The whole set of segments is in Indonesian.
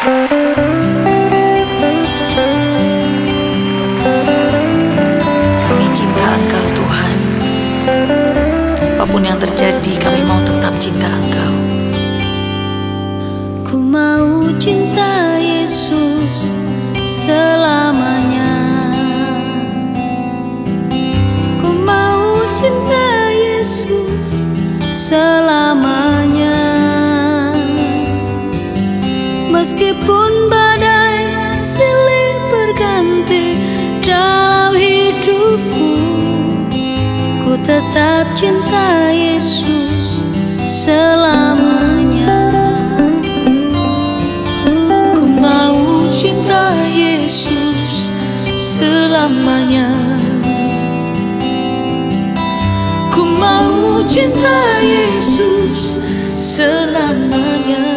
Kami cinta Engkau Tuhan. Apa pun yang terjadi, kami mau tetap cinta Engkau. Ku mau cinta Meskipun badai silih berganti dalam hidupku Ku tetap cinta Yesus selamanya. Ku mau cinta Yesus selamanya. Ku mau cinta Yesus selamanya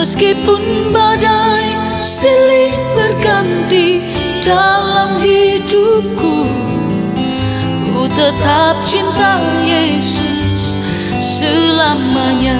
Meskipun badai silih berganti dalam hidupku Ku tetap cinta Yesus selamanya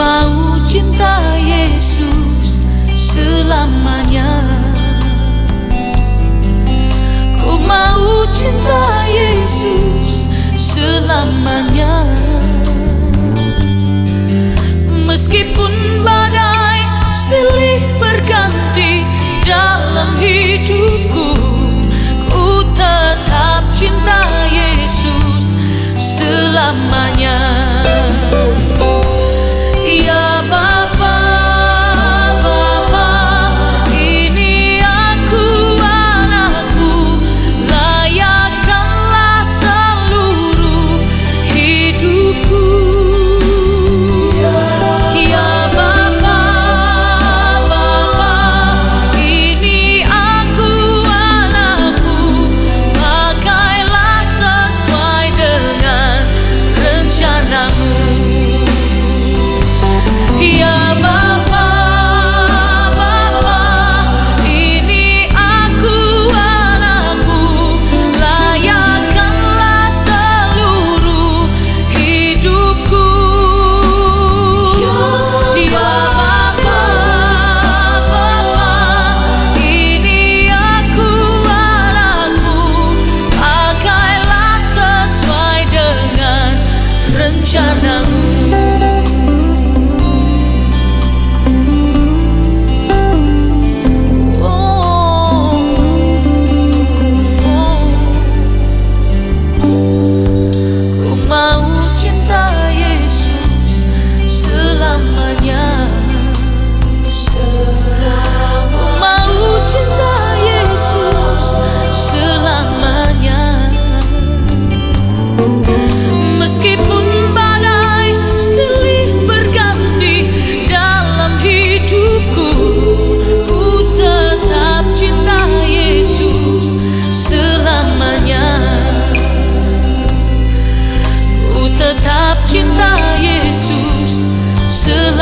mau cinta Yesus selamanya. Ku mau cinta Yesus selamanya. Meskipun badai silih berganti dalam hidupku Ku tetap cinta